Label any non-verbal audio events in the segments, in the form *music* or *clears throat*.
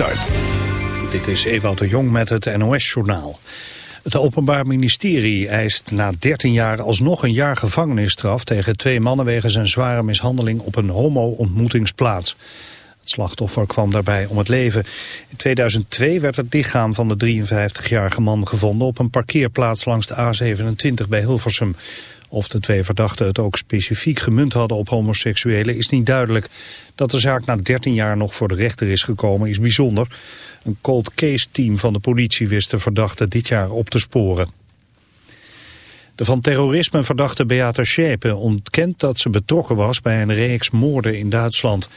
Start. Dit is Ewout de Jong met het NOS-journaal. Het Openbaar Ministerie eist na 13 jaar alsnog een jaar gevangenisstraf... tegen twee mannen wegens een zware mishandeling op een homo-ontmoetingsplaats. Het slachtoffer kwam daarbij om het leven. In 2002 werd het lichaam van de 53-jarige man gevonden... op een parkeerplaats langs de A27 bij Hilversum. Of de twee verdachten het ook specifiek gemunt hadden op homoseksuelen is niet duidelijk. Dat de zaak na 13 jaar nog voor de rechter is gekomen is bijzonder. Een cold case team van de politie wist de verdachte dit jaar op te sporen. De van terrorisme verdachte Beata Schepe ontkent dat ze betrokken was bij een reeks moorden in Duitsland.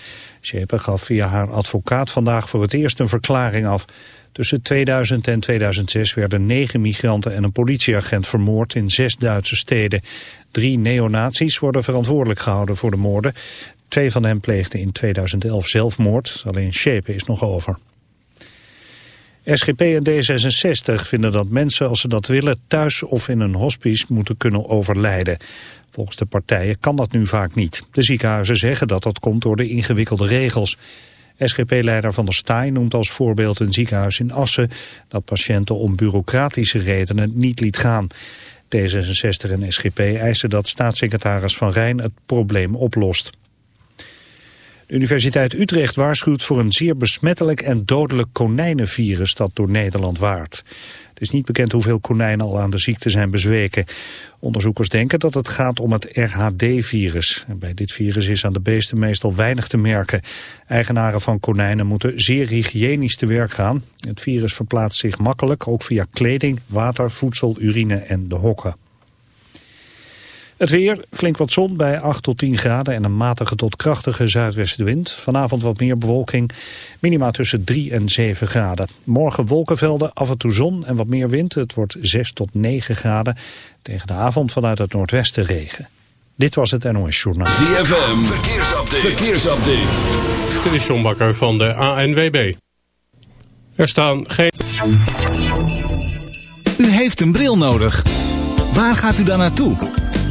Schepe gaf via haar advocaat vandaag voor het eerst een verklaring af. Tussen 2000 en 2006 werden negen migranten en een politieagent vermoord in zes Duitse steden. Drie neonazies worden verantwoordelijk gehouden voor de moorden. Twee van hen pleegden in 2011 zelfmoord, alleen Schepe is nog over. SGP en D66 vinden dat mensen als ze dat willen thuis of in een hospice moeten kunnen overlijden. Volgens de partijen kan dat nu vaak niet. De ziekenhuizen zeggen dat dat komt door de ingewikkelde regels. SGP-leider Van der Staaij noemt als voorbeeld een ziekenhuis in Assen... dat patiënten om bureaucratische redenen niet liet gaan. D66 en SGP eisen dat staatssecretaris Van Rijn het probleem oplost. De Universiteit Utrecht waarschuwt voor een zeer besmettelijk en dodelijk konijnenvirus dat door Nederland waart. Het is niet bekend hoeveel konijnen al aan de ziekte zijn bezweken. Onderzoekers denken dat het gaat om het RHD-virus. Bij dit virus is aan de beesten meestal weinig te merken. Eigenaren van konijnen moeten zeer hygiënisch te werk gaan. Het virus verplaatst zich makkelijk, ook via kleding, water, voedsel, urine en de hokken. Het weer, flink wat zon bij 8 tot 10 graden en een matige tot krachtige zuidwestenwind. Vanavond wat meer bewolking, minima tussen 3 en 7 graden. Morgen wolkenvelden, af en toe zon en wat meer wind. Het wordt 6 tot 9 graden. Tegen de avond vanuit het noordwesten regen. Dit was het NOS Journaal. ZFM, verkeersupdate. verkeersupdate. Dit is John Bakker van de ANWB. Er staan geen... U heeft een bril nodig. Waar gaat u dan naartoe?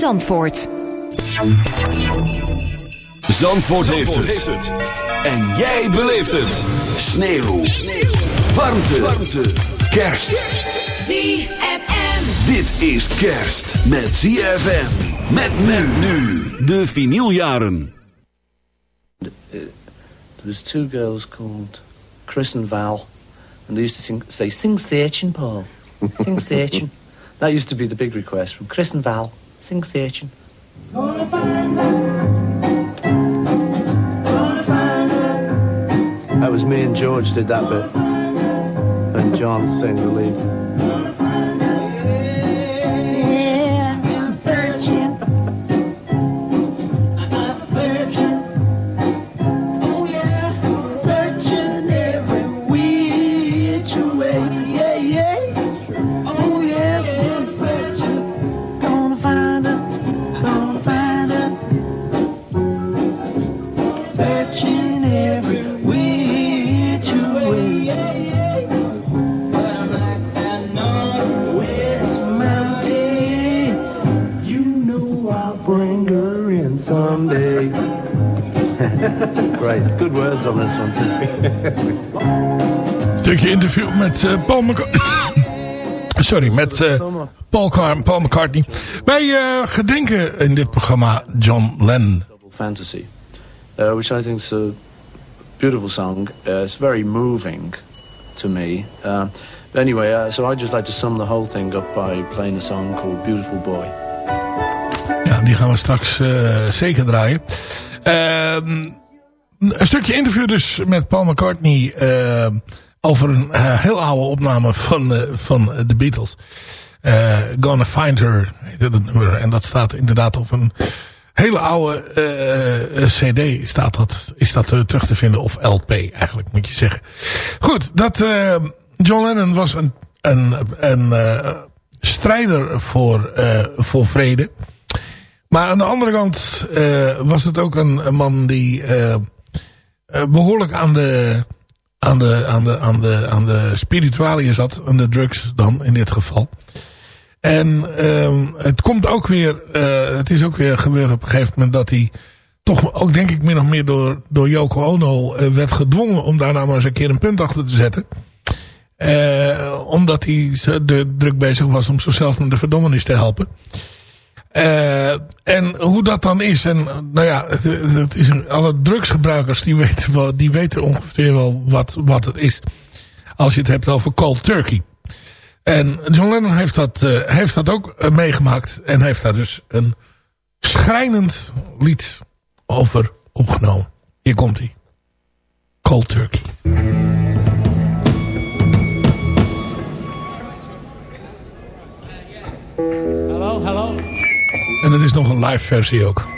Zandvoort. Zandvoort, heeft, het. En jij beleeft het. Sneeuw. Sneeuw. Warmte. Warmte. Kerst. ZFM. Dit is kerst met ZFM. Met men nu. De vinyljaren. There was two girls called Chris and Val. And they used to sing, say, sing Station, Paul. Sing *laughs* Station. that used to be the big request from Chris and Val. Sing Station. That was me and George did that bit. And John sang the lead. Great. Good words on this one too. Stukje interview met uh, Paul McCartney. *coughs* Sorry, met uh, Paul, Car Paul, McCartney. Wij uh, gedenken in dit programma John Lennon. Fantasy. Uh, which I think is a beautiful song. it's very moving to me. anyway, so I'd just like to sum the whole thing up by playing a song called Beautiful Boy. Ja, die gaan we straks zeker draaien. Ehm, een stukje interview dus met Paul McCartney ehm, over een uh, heel oude opname van, uh, van de Beatles. Uh, Gonna Find Her En dat staat inderdaad op een hele oude cd staat dat, is dat terug te vinden. Of LP eigenlijk moet je zeggen. Goed, dat John Lennon was een, een, een strijder voor, voor vrede. Maar aan de andere kant was het ook een, man die behoorlijk aan de aan de, aan de, aan de, aan de spiritualiën zat. Aan de drugs dan in dit geval. En uh, het komt ook weer, het is ook weer gebeurd op een gegeven moment dat hij toch ook denk ik min of meer door, door Yoko Ono werd gedwongen om daar nou maar eens een keer een punt achter te zetten. Omdat hij de druk bezig was om zichzelf naar de verdommenis te helpen. Uh, en hoe dat dan is. En nou ja, is alle drugsgebruikers die weten, wel, die weten ongeveer wel wat, wat het is. Als je het hebt over cold turkey. En John Lennon heeft dat, uh, heeft dat ook uh, meegemaakt. En heeft daar dus een schrijnend lied over opgenomen. Hier komt hij. Cold turkey. Hallo, hallo. En het is nog een live versie ook.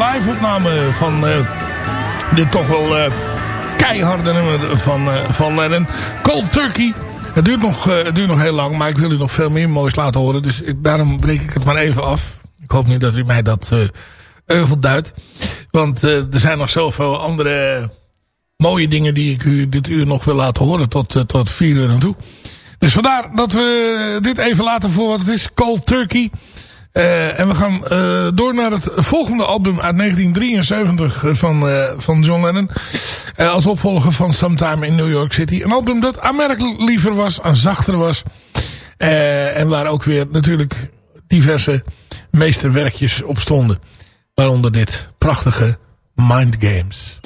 Unieke live-opname van uh, dit toch wel uh, keiharde nummer van, uh, van Lennon. Cold Turkey. Het duurt, nog, het duurt nog heel lang, maar ik wil u nog veel meer moois laten horen. Dus ik, daarom breek ik het maar even af. Ik hoop niet dat u mij dat euvel duidt. Want er zijn nog zoveel andere mooie dingen die ik u dit uur nog wil laten horen tot, tot vier uur aan toe. Dus vandaar dat we dit even laten voor wat het is. Cold Turkey. Uh, en we gaan uh, door naar het volgende album uit 1973 van, uh, van John Lennon. als opvolger van Sometime in New York City. Een album dat aanmerkelijk liever was, en zachter was. en waar ook weer natuurlijk diverse meesterwerkjes op stonden. Waaronder dit prachtige Mind Games.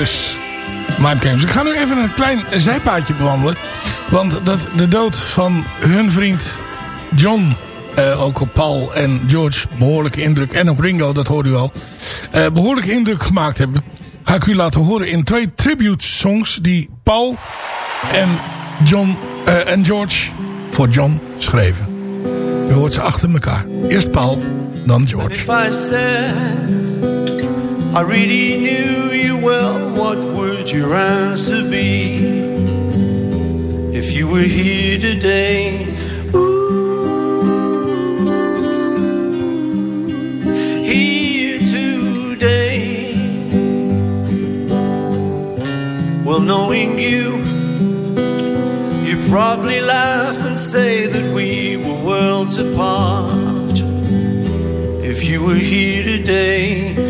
Dus Games. Ik ga nu even een klein zijpaadje bewandelen. Want dat, de dood van hun vriend John, eh, ook op Paul en George, behoorlijke indruk. En op Ringo, dat hoorde u al. Uh, behoorlijke indruk gemaakt hebben. Ga ik u laten horen in twee tribute songs die Paul en, John, uh, en George voor John schreven. Je hoort ze achter elkaar. Eerst Paul, dan George. I really knew well, what would your answer be? If you were here today Ooh, here today. Well, knowing you, you probably laugh and say that we were worlds apart. If you were here today,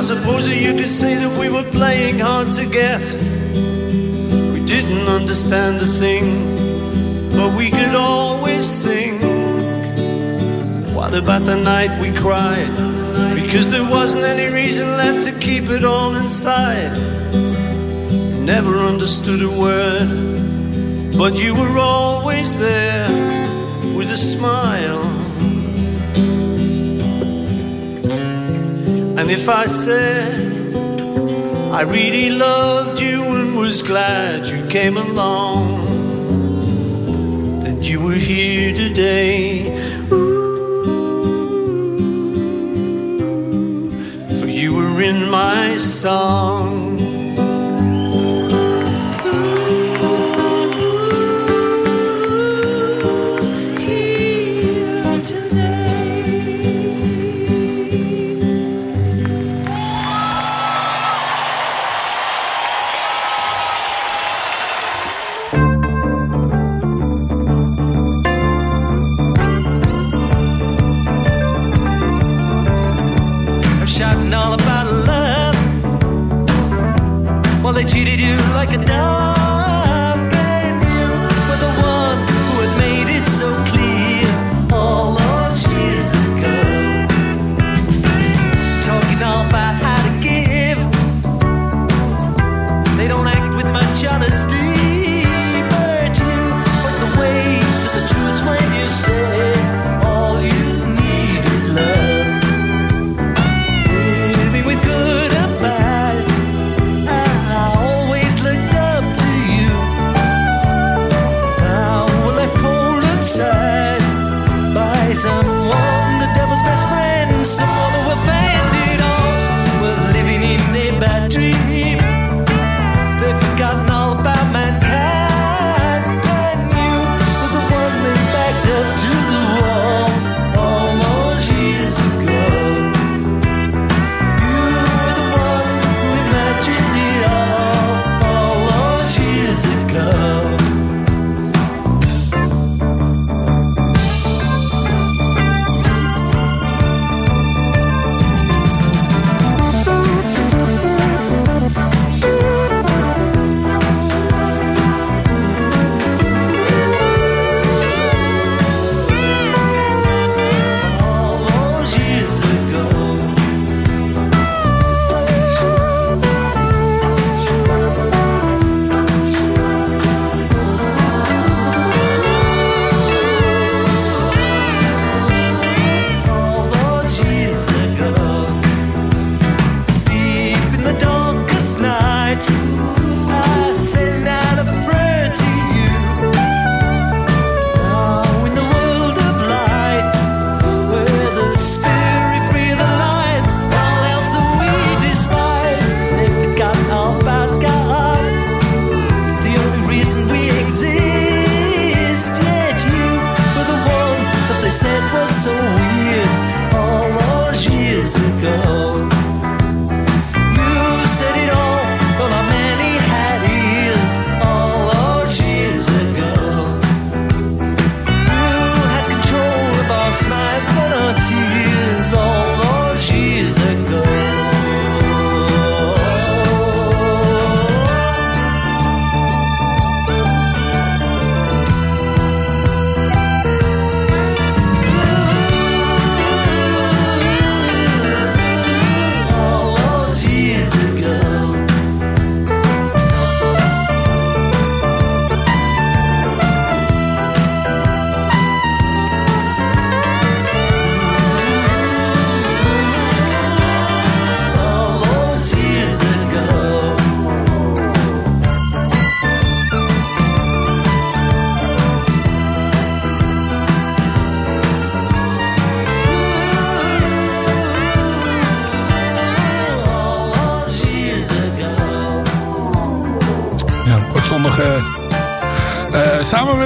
I suppose you could say that we were playing hard to get. We didn't understand a thing, but we could always sing. What about the night we cried? Because there wasn't any reason left to keep it all inside. Never understood a word, but you were always there with a smile. If I said I really loved you and was glad you came along, then you were here today. Ooh, for you were in my song.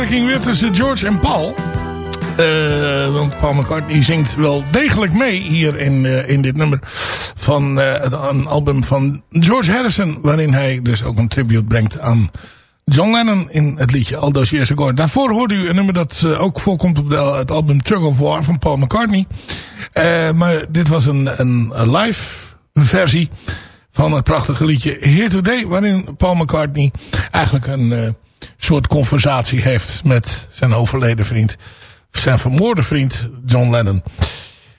Samenwerking weer tussen George en Paul. Uh, want Paul McCartney zingt wel degelijk mee hier in, uh, in dit nummer van een album van George Harrison. Waarin hij dus ook een tribute brengt aan John Lennon in het liedje All Those Years Ago. Daarvoor hoorde u een nummer dat ook voorkomt op het album Tug of War van Paul McCartney. maar dit was een, een, live versie van het prachtige liedje Here Today. Waarin Paul McCartney eigenlijk een soort conversatie heeft met zijn overleden vriend. Zijn vermoorde vriend John Lennon.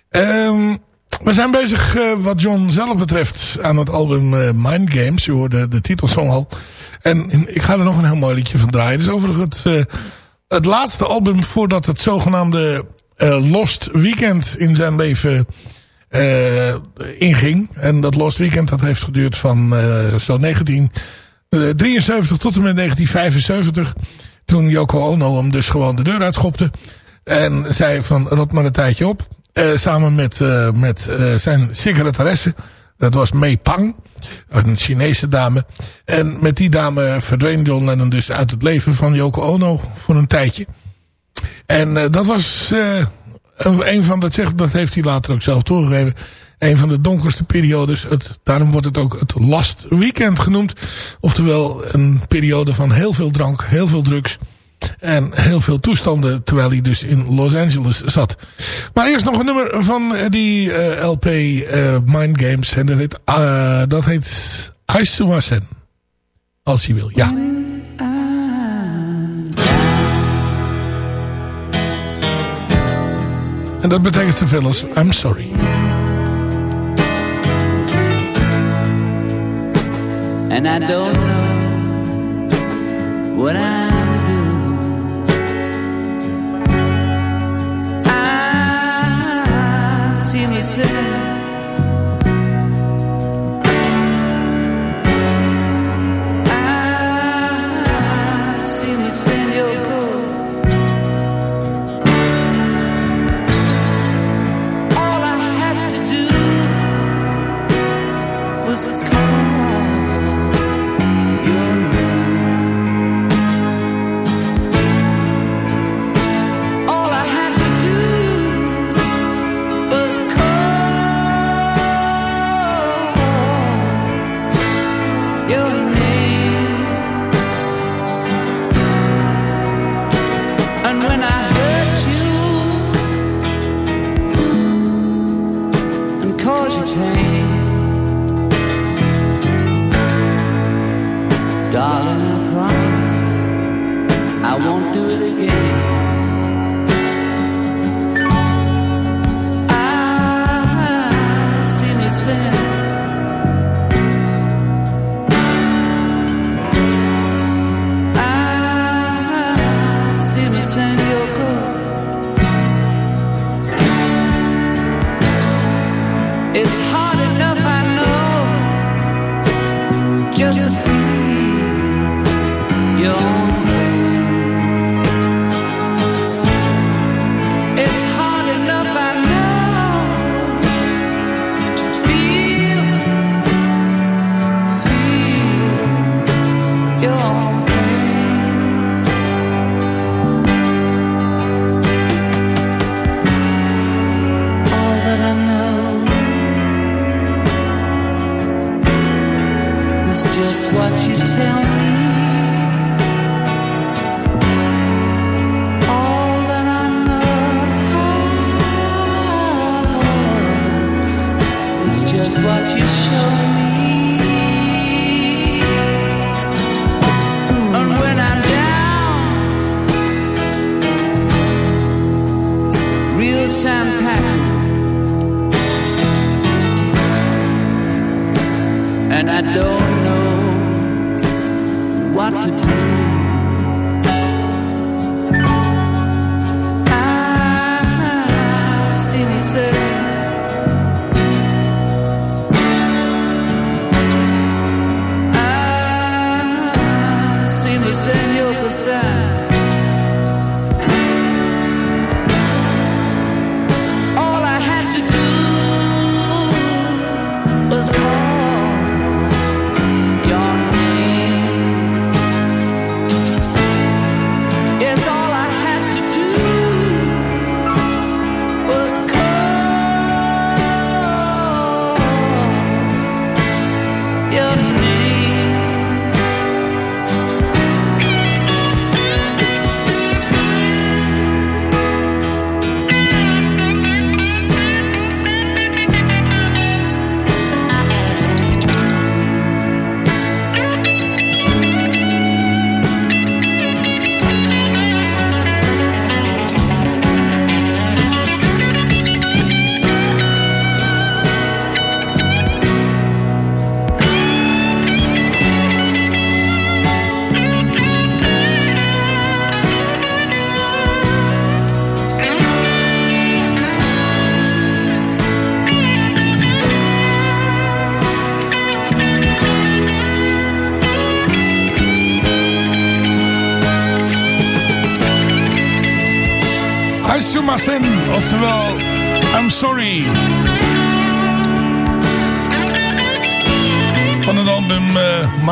Ehm, we zijn bezig eh, wat John zelf betreft aan het album eh, Mind Games. Je hoorde de titelsong al. En, ik ga er nog een heel mooi liedje van draaien. Het is overigens het, eh, het laatste album voordat het zogenaamde Lost Weekend in zijn leven inging. En dat Lost Weekend dat heeft geduurd van zo'n 19... Eh, 73 tot en met 1975. Toen Yoko Ono hem dus gewoon de deur uitschopte. En zei van rot maar een tijdje op. Eh, samen met, eh, met zijn secretaresse. Dat was Mei Pang. Een Chinese dame. En met die dame verdween John Lennon dus uit het leven van Yoko Ono voor een tijdje. En dat was een van dat zegt, dat heeft hij later ook zelf toegegeven een van de donkerste periodes. Het, daarom wordt het ook het Last Weekend genoemd. Oftewel een periode van heel veel drank, heel veel drugs en heel veel toestanden. Terwijl hij dus in Los Angeles zat. Maar eerst nog een nummer van die uh, LP uh, Mind Games. En dat heet, uh, dat heet. Als je wil, ja. En dat betekent zoveel als I'm sorry. And I don't know what I'm your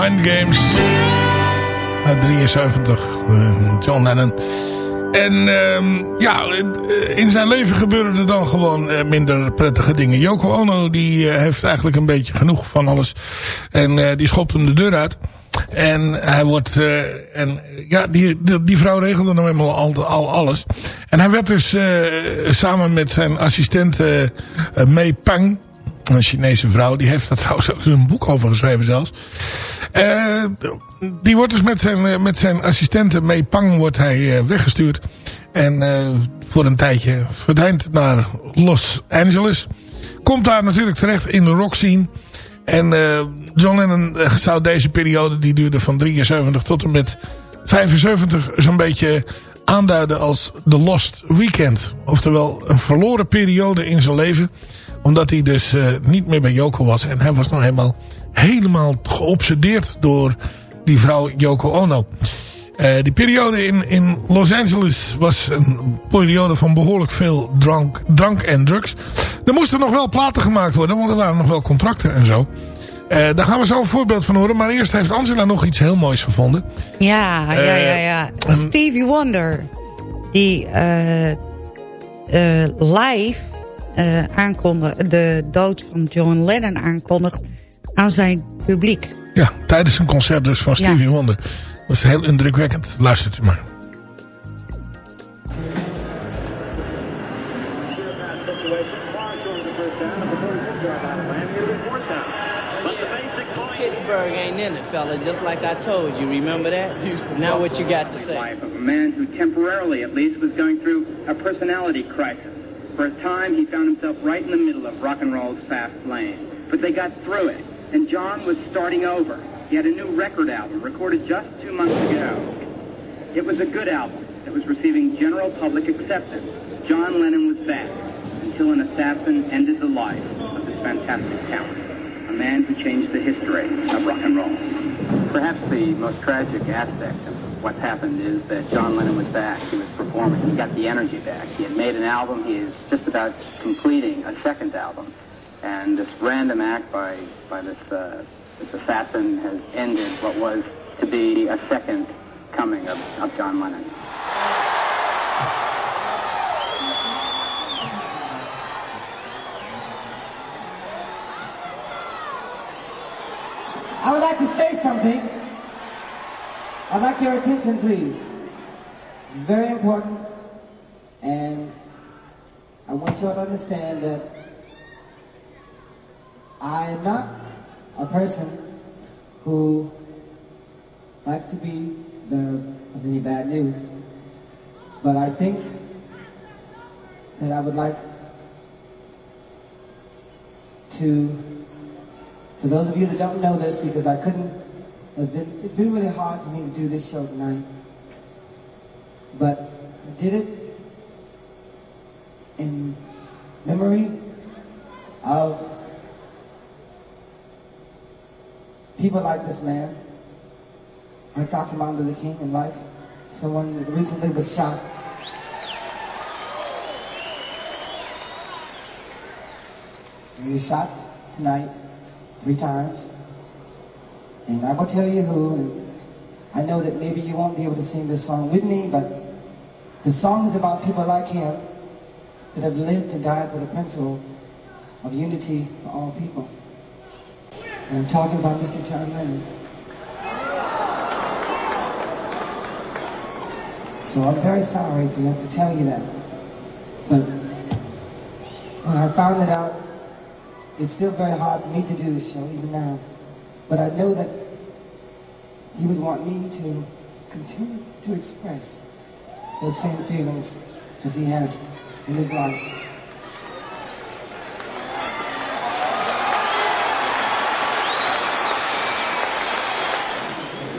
Mind Games uit 73, uh, John Lennon. En uh, ja, in zijn leven gebeuren er dan gewoon uh, minder prettige dingen. Yoko Ono die uh, heeft eigenlijk een beetje genoeg van alles. En die schopt hem de deur uit. En hij wordt... en ja, die, die, vrouw regelde nou eenmaal al, al alles. En hij werd dus samen met zijn assistent Mei Pang... Een Chinese vrouw. Die heeft daar *laughs* trouwens ook een boek over geschreven zelfs. Uh, die wordt dus met zijn, eh, met zijn assistente Pang wordt hij uh, weggestuurd. En voor een tijdje verdwijnt naar Los Angeles. Komt daar natuurlijk terecht in de rock scene. En John Lennon zou deze periode, die duurde van 73 tot en met 75, zo'n beetje aanduiden als The Lost Weekend. Oftewel een verloren periode in zijn leven omdat hij dus uh, niet meer bij Yoko was. En hij was nog helemaal, helemaal geobsedeerd door die vrouw Yoko Ono. Uh, die periode in, in Los Angeles was een periode van behoorlijk veel drank, drank en drugs. Er moesten nog wel platen gemaakt worden, want er waren nog wel contracten en zo. Uh, daar gaan we zo een voorbeeld van horen. Maar eerst heeft Angela nog iets heel moois gevonden. Ja, ja, ja, ja. Stevie Wonder. Die live uh, aankondigt, de dood van John Lennon aankondigt aan zijn publiek. Ja, tijdens een concert dus van Stevie ja. Wonder. Dat was heel indrukwekkend. Luistert u maar. Pittsburgh ain't in it, fella, just like I told you. Remember that? Now what you got to say? Life of a man who temporarily, at least, was going through a personality crisis. For a time, he found himself right in the middle of rock and roll's fast lane. But they got through it, and John was starting over. He had a new record album recorded just two months ago. It was a good album that was receiving general public acceptance. John Lennon was back until an assassin ended the life of this fantastic talent, a man who changed the history of rock and roll. Perhaps the most tragic aspect of what's happened is that John Lennon was back. He was performing. He got the energy back. He had made an album. He is just about completing a second album. And this random act by, by this, uh, this assassin has ended what was to be a second coming of, of John Lennon. I would like to say something. I'd like your attention, please. This is very important, and I want you all to understand that I am not a person who likes to be the of any bad news, but I think that I would like to, for those of you that don't know this, because I couldn't it's been, it's been really hard for me to do this show tonight. But I did it in memory of people like this man, like Dr. Martin Luther King, and like someone that recently was shot. He was shot tonight three times. And I will tell you who, and I know that maybe you won't be able to sing this song with me, but the song is about people like him that have lived and died for the principle of unity for all people. And I'm talking about Mr. John Lennon. So I'm very sorry to have to tell you that. But when I found it out, it's still very hard for me to do this show, even now. But I know that he would want me to continue to express those same feelings as he has in his life.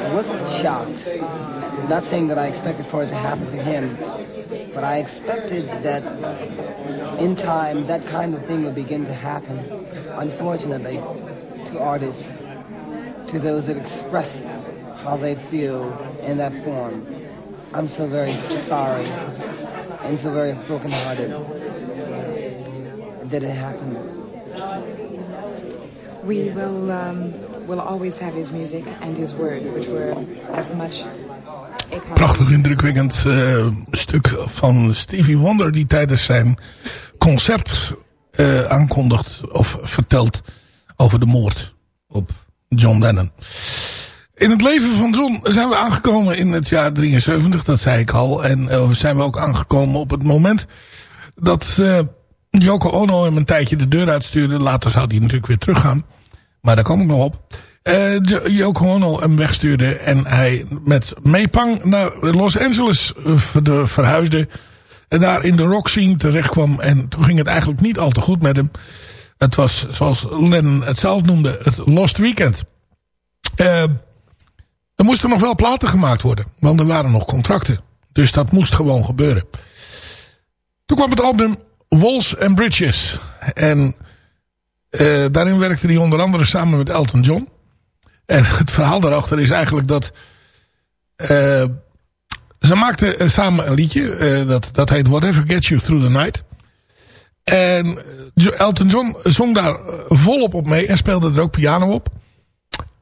I wasn't shocked. I'm not saying that I expected for it to happen to him, but I expected that in time that kind of thing would begin to happen. Unfortunately, to artists to those that express how they feel in that form. I'm so very sorry and so very broken-hearted that it happened. We will um, will always have his music and his words, which were as much. Prachtig indrukwekkend uh, stuk van Stevie Wonder die tijdens zijn concert uh, aankondigt of vertelt over de moord op John Lennon. In het leven van John zijn we aangekomen in het jaar 73, dat zei ik al. En uh, zijn we ook aangekomen op het moment dat uh, Ono hem een tijdje de deur uitstuurde. Later zou hij natuurlijk weer teruggaan. Maar daar kom ik nog op. Uh, Ono hem wegstuurde en hij met Meepang naar Los Angeles verhuisde. En daar in de rock scene terecht kwam. En toen ging het eigenlijk niet al te goed met hem. Het was, zoals Lennon het zelf noemde, het Lost Weekend. Uh, er moesten nog wel platen gemaakt worden. Want er waren nog contracten. Dus dat moest gewoon gebeuren. Toen kwam het album Walls and Bridges. En uh, daarin werkte hij onder andere samen met Elton John. En het verhaal daarachter is eigenlijk dat... Uh, ze maakten samen een liedje. dat, dat heet Whatever Gets You Through the Night. En Elton John zong daar volop op mee en speelde er ook piano op.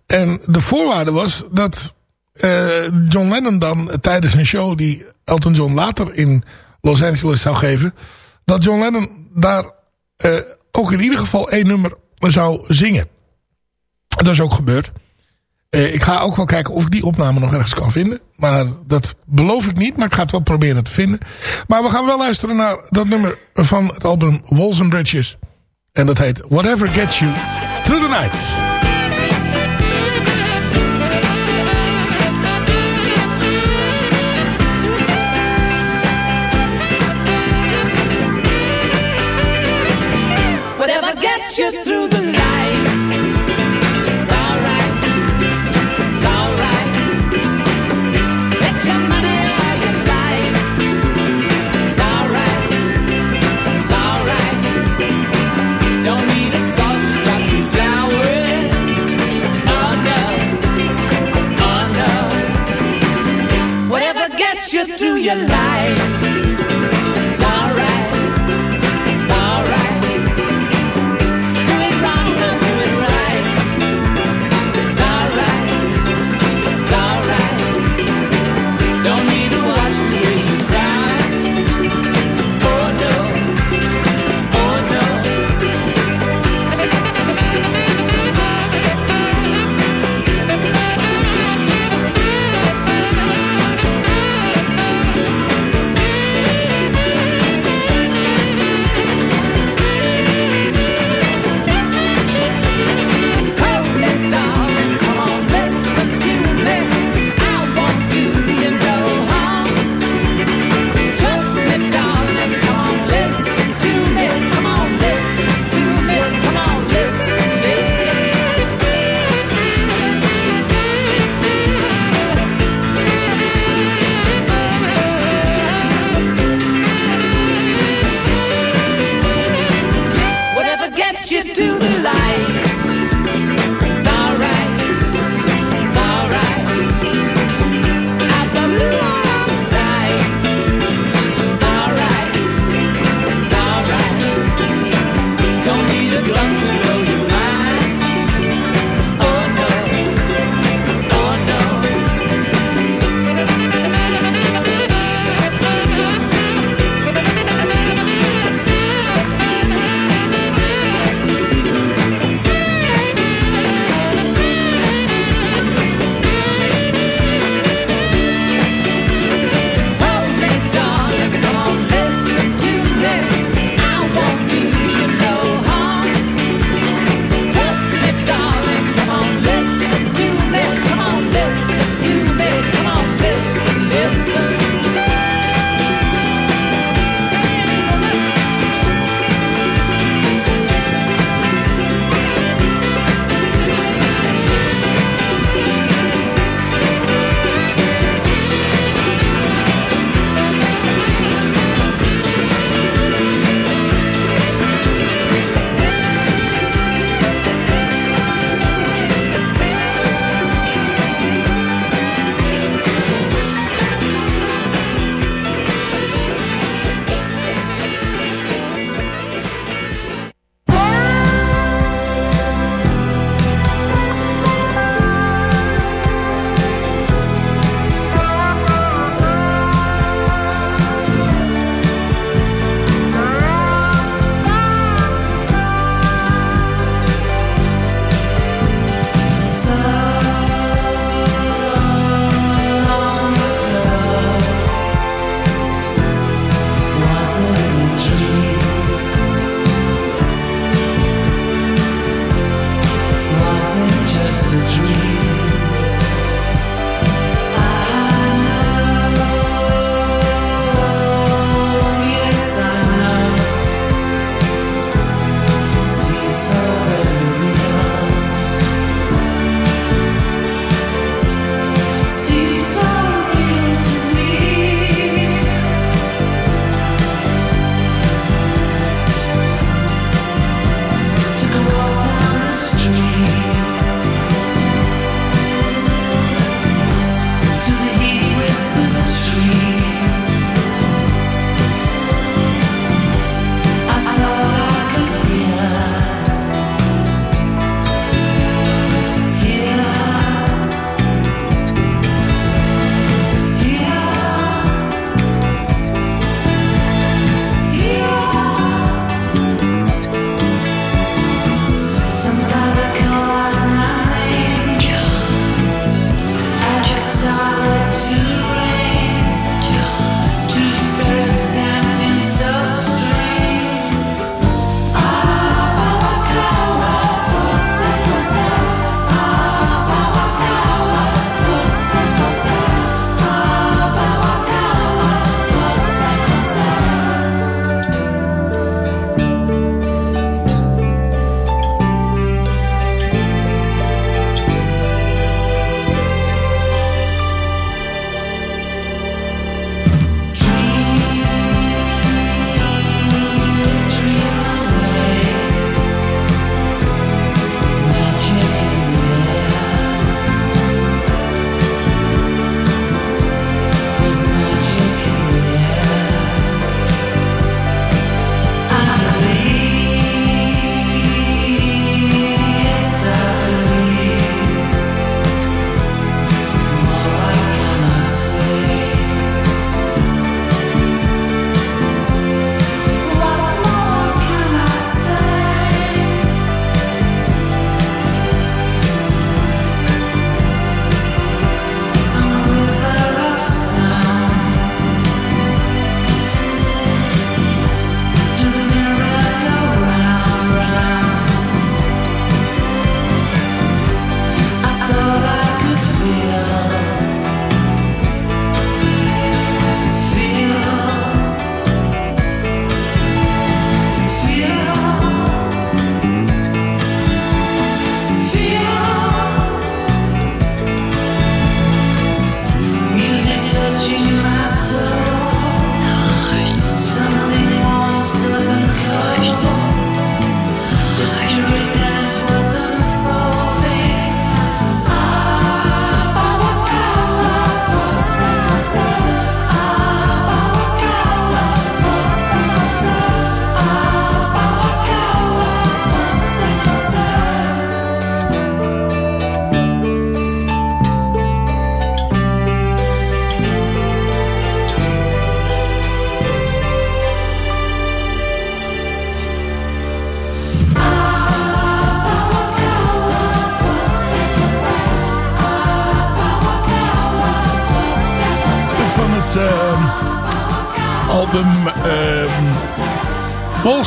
En de voorwaarde was dat uh, John Lennon dan tijdens een show die Elton John later in Los Angeles zou geven. Dat John Lennon daar uh, ook in ieder geval één nummer zou zingen. Dat is ook gebeurd. Uh, ik ga ook wel kijken of ik die opname nog ergens kan vinden. Maar dat beloof ik niet, maar ik ga het wel proberen te vinden. Maar we gaan wel luisteren naar dat nummer van het album Walls and Bridges. En dat heet Whatever Gets You Through the Night. alive.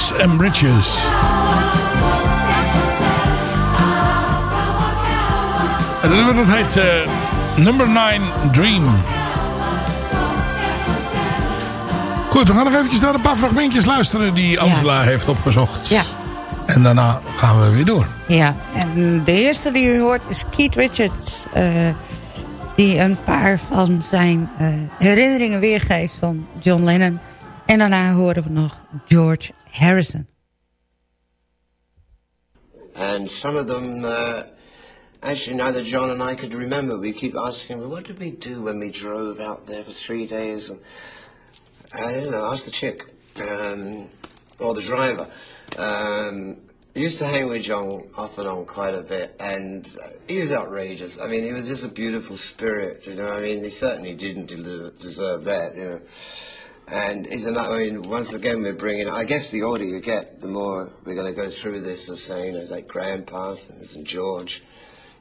Walls and Bridges. En nummer dat heet eh, Number 9 Dream. Goed, we gaan nog eventjes naar een paar fragmentjes luisteren die Angela heeft opgezocht. Ja. En daarna gaan we weer door. Ja, en de eerste die u hoort is Keith Richards. eh, die een paar van zijn eh, herinneringen weergeeft van John Lennon. En daarna horen we nog George Harrison. And some of them, uh, actually, neither John and I could remember. We keep asking, what did we do when we drove out there for three days? And I don't know, ask the chick, um, or the driver. Um, used to hang with John off and on quite a bit, and uh, he was outrageous. I mean, he was just a beautiful spirit, you know. I mean, he certainly didn't deserve that, you know. And he's an, I mean, once again, we're bringing, I guess the older you get, the more we're going to go through this of saying, like Graham Parsons and George,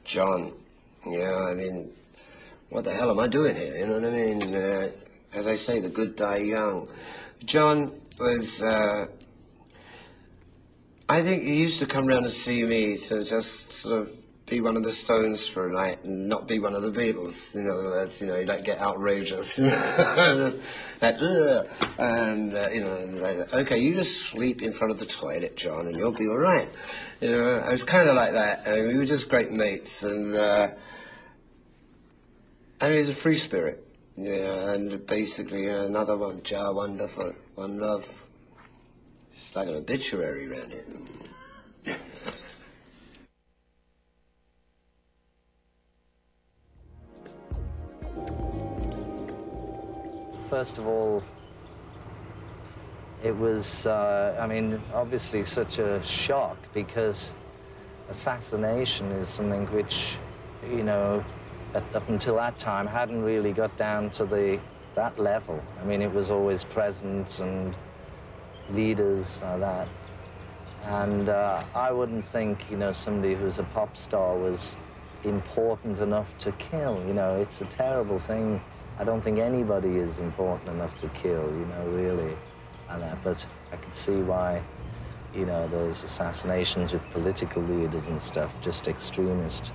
John, you know, I mean, what the hell am I doing here? You know what I mean? Uh, as I say, the good die young. John was, uh, I think he used to come round to see me to just sort of be one of the Stones for a night and not be one of the Beatles. In other words, you know, you don't get outrageous. *laughs* like, and, uh, you know, and like, okay, you just sleep in front of the toilet, John, and you'll be all right. You know, I was kind of like that. I mean, we were just great mates, and, uh, I mean, he's a free spirit. Yeah, and basically know, another one, Jar Wonderful, One Love. It's like an obituary around here. First of all, it was, uh, I mean, obviously such a shock because assassination is something which, you know, up until that time hadn't really got down to the that level. I mean, it was always presidents and leaders like that. And uh, I wouldn't think, you know, somebody who's a pop star was important enough to kill. You know, it's a terrible thing. I don't think anybody is important enough to kill, you know, really. And, uh, but I could see why, you know, there's assassinations with political leaders and stuff, just extremist.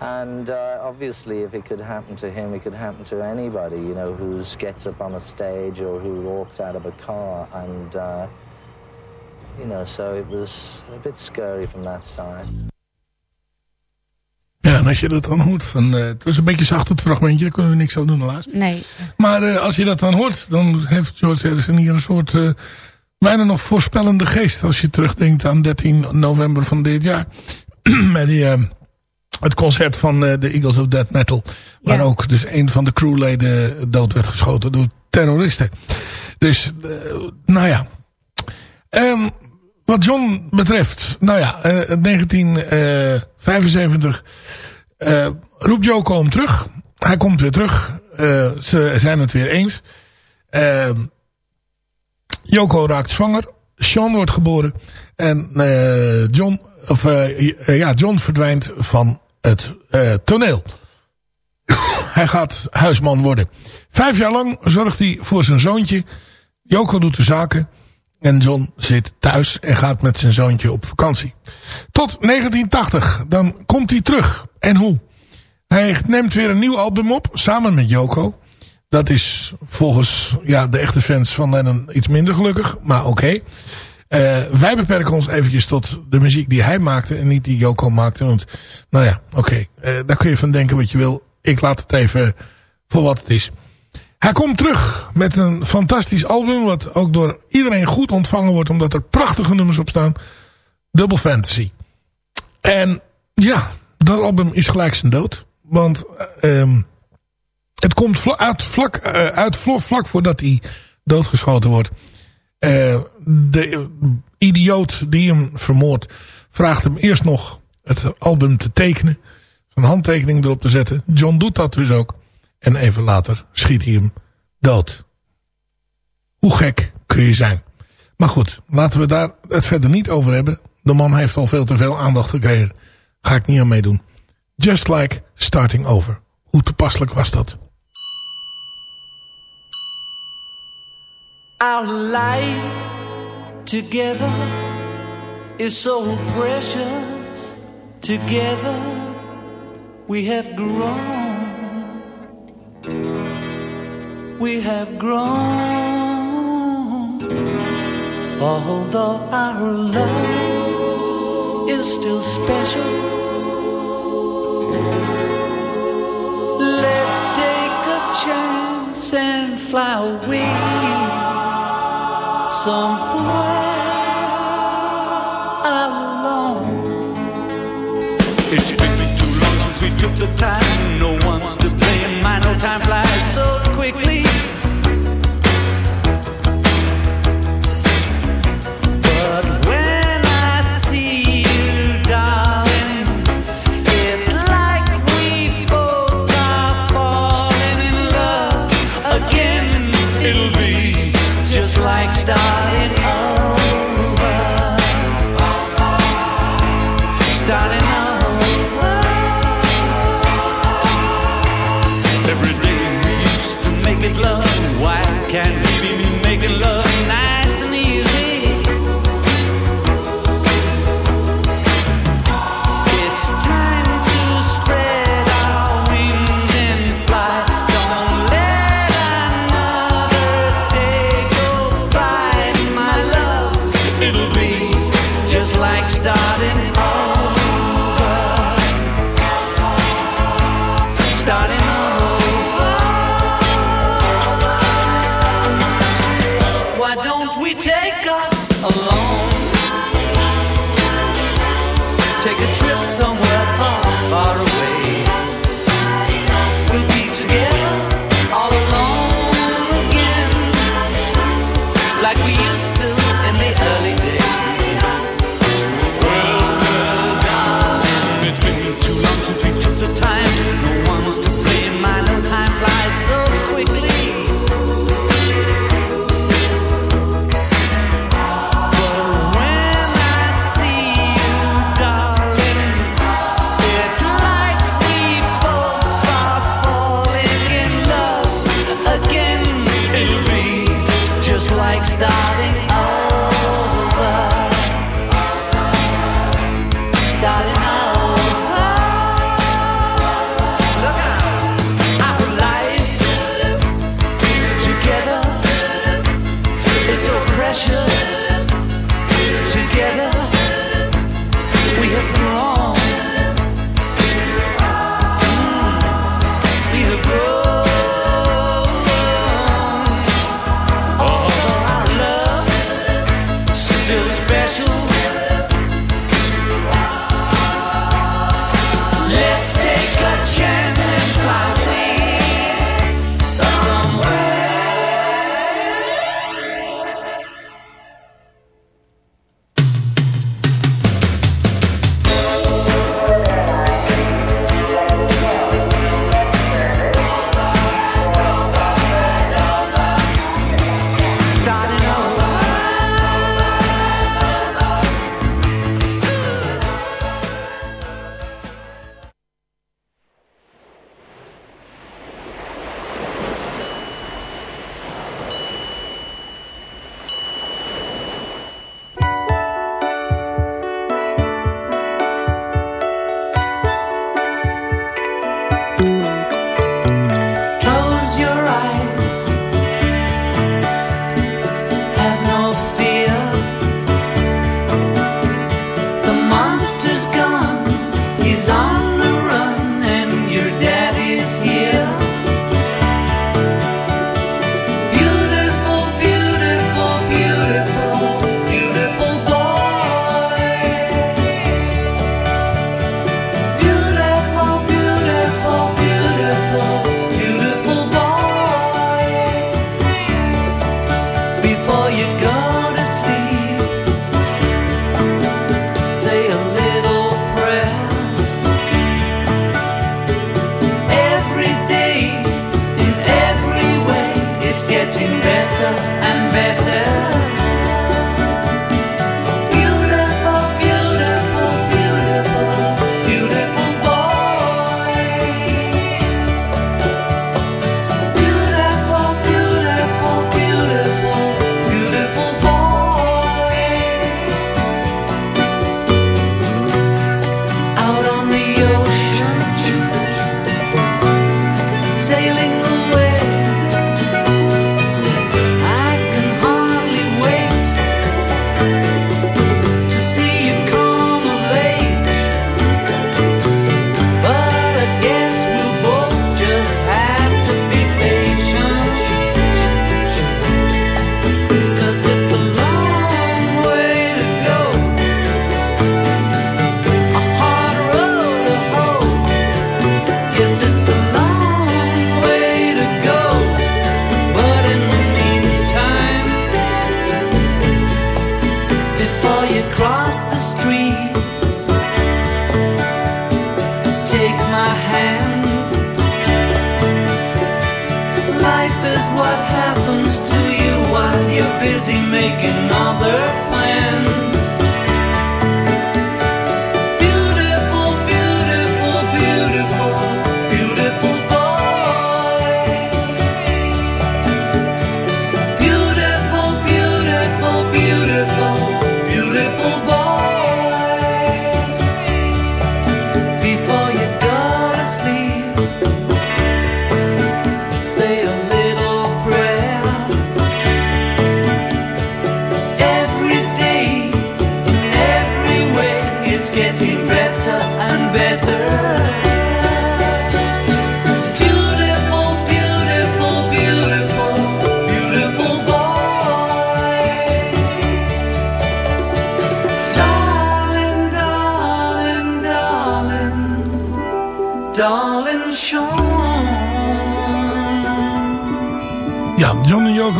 And uh, obviously, if it could happen to him, it could happen to anybody, you know, who gets up on a stage or who walks out of a car. And, uh, you know, so it was a bit scary from that side. Als je dat dan hoort, van, eh, het was een beetje zacht het fragmentje, daar kunnen we niks aan doen helaas. Nee. Maar eh, als je dat dan hoort, dan heeft George Harrison hier een soort eh, bijna nog voorspellende geest. Als je terugdenkt aan 13 november van dit jaar. *clears throat* Met die, het concert van de Eagles of Death Metal. Waar ook dus een van de crewleden dood werd geschoten door terroristen. Dus, nou ja. Ehm, wat John betreft, nou ja, eh, 1975 eh, roept Joko hem terug. Hij komt weer terug. Eh, ze zijn het weer eens. Ehm, Joko raakt zwanger. Sean wordt geboren. En eh, John, of, ja, John verdwijnt van het toneel. *coughs* hij gaat huisman worden. Vijf jaar lang zorgt hij voor zijn zoontje. Joko doet de zaken. En John zit thuis en gaat met zijn zoontje op vakantie. Tot 1980. Dan komt hij terug. En hoe? Hij neemt weer een nieuw album op. Samen met Joko. Dat is volgens ja, de echte fans van Lennon iets minder gelukkig. Maar oké. Eh, wij beperken ons eventjes tot de muziek die hij maakte. En niet die Joko maakte. Want nou ja, oké. Eh, daar kun je van denken wat je wil. Ik laat het even voor wat het is. Hij komt terug met een fantastisch album. Wat ook door iedereen goed ontvangen wordt. Omdat er prachtige nummers op staan. Double Fantasy. En ja, dat album is gelijk zijn dood. Want ehm het komt uit, vlak, eh, uit vlak voordat hij doodgeschoten wordt. Eh, de idioot die hem vermoordt vraagt hem eerst nog het album te tekenen. Zijn handtekening erop te zetten. John doet dat dus ook. En even later schiet hij hem dood. Hoe gek kun je zijn? Maar goed, laten we daar het verder niet over hebben. De man heeft al veel te veel aandacht gekregen. Ga ik niet aan meedoen. Just like starting over. Hoe toepasselijk was dat? Our life together is so precious. Together we have grown. We have grown. Although our love is still special. Let's take a chance and fly away somewhere alone. It's been too long since we took the time.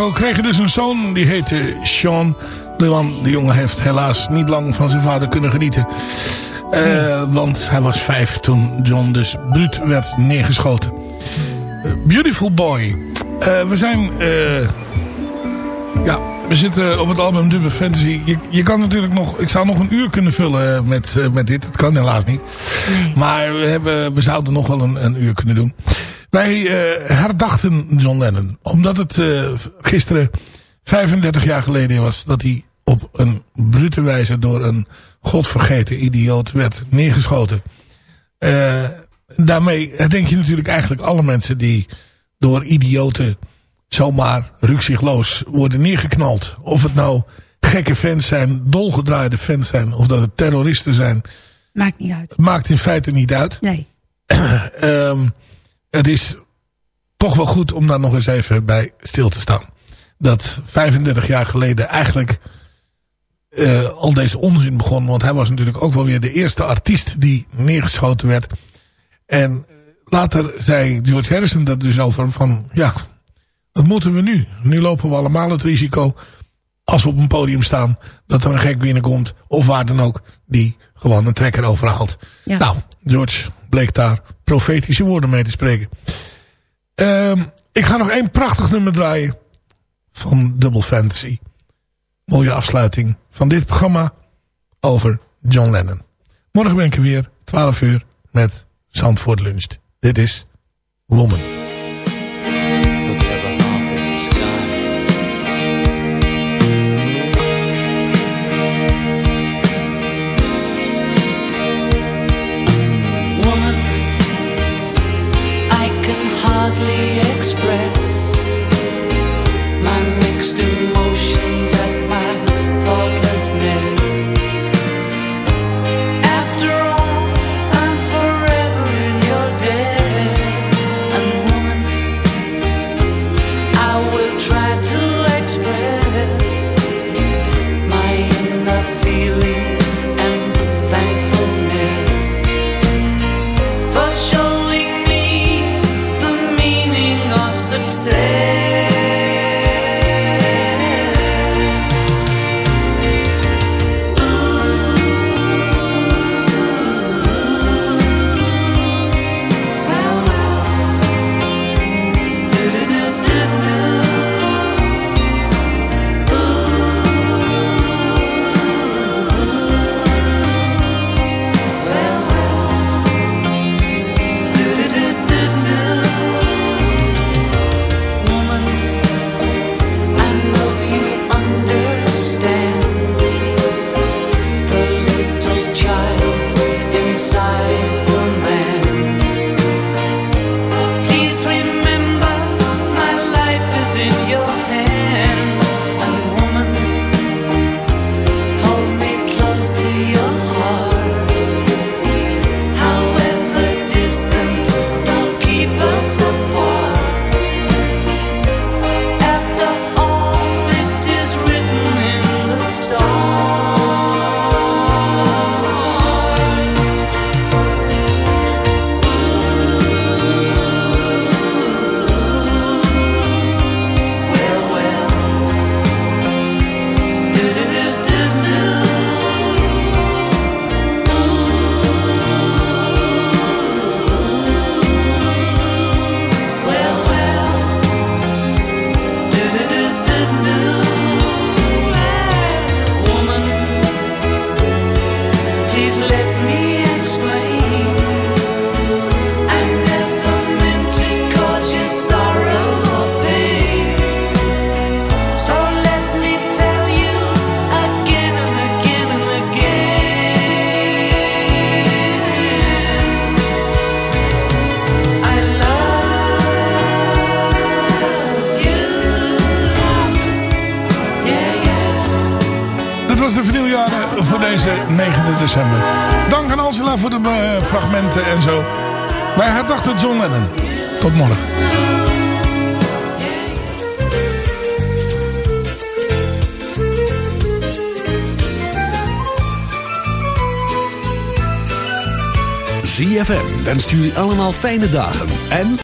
Yoko kregen dus een zoon. Die heette Sean. De, jongen heeft helaas niet lang van zijn vader kunnen genieten. Eh, want hij was vijf toen John dus bruut werd neergeschoten. Eh, beautiful Boy. Eh, we zijn... ja, we zitten op het album Dubbe Fantasy. Je, je kan natuurlijk nog... Ik zou nog een uur kunnen vullen met, met dit. Dat kan helaas niet. Maar we, hebben, we zouden nog wel een, een uur kunnen doen. Wij eh, herdachten John Lennon. Omdat het eh, gisteren 35 jaar geleden was... dat hij op een brute wijze door een godvergeten idioot werd neergeschoten. Eh, daarmee denk je natuurlijk eigenlijk alle mensen die door idioten zomaar rukzichtloos worden neergeknald. Of het nou gekke fans zijn, dolgedraaide fans zijn... of dat het terroristen zijn. Maakt niet uit. Het maakt in feite niet uit. Nee. *clears throat* Ehm, het is toch wel goed om daar nog eens even bij stil te staan. Dat 35 jaar geleden eigenlijk eh, al deze onzin begon. Want hij was natuurlijk ook wel weer de eerste artiest die neergeschoten werd. En later zei George Harrison dat dus over van... Ja, wat moeten we nu? Nu lopen we allemaal het risico als we op een podium staan... dat er een gek binnenkomt of waar dan ook... die gewoon een trekker overhaalt. Ja. Nou, George bleek daar profetische woorden mee te spreken. Ehm, ik ga nog één prachtig nummer draaien van Double Fantasy. Mooie afsluiting van dit programma over John Lennon. Morgen ben ik er weer, 12 uur, met Zandvoort Lunch. Dit is. Woman, Lennon. Tot morgen. ZFM wenst jullie allemaal fijne dagen en...